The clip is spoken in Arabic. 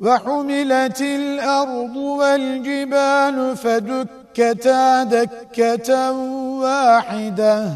وحملت الأرض والجبال فدكتا دكة واحدة.